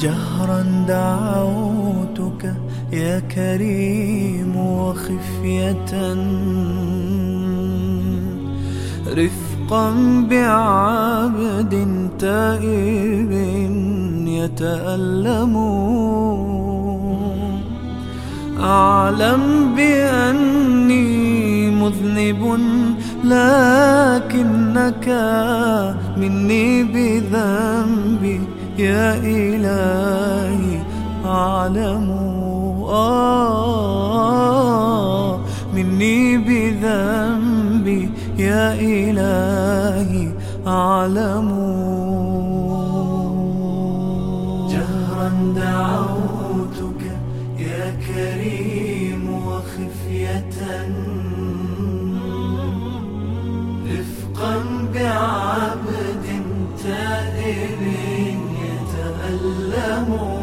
جهرا دعوتك يا كريم وخفية. رفقا بعبد تائب يتألم. أعلم بأني مذنب لكنك مني بذنبي يا إلهي أعلم آه مني بذنبي يا إلهي أعلم جهرا دعوتك يا كريم وخفية. رفقا بعالم سلام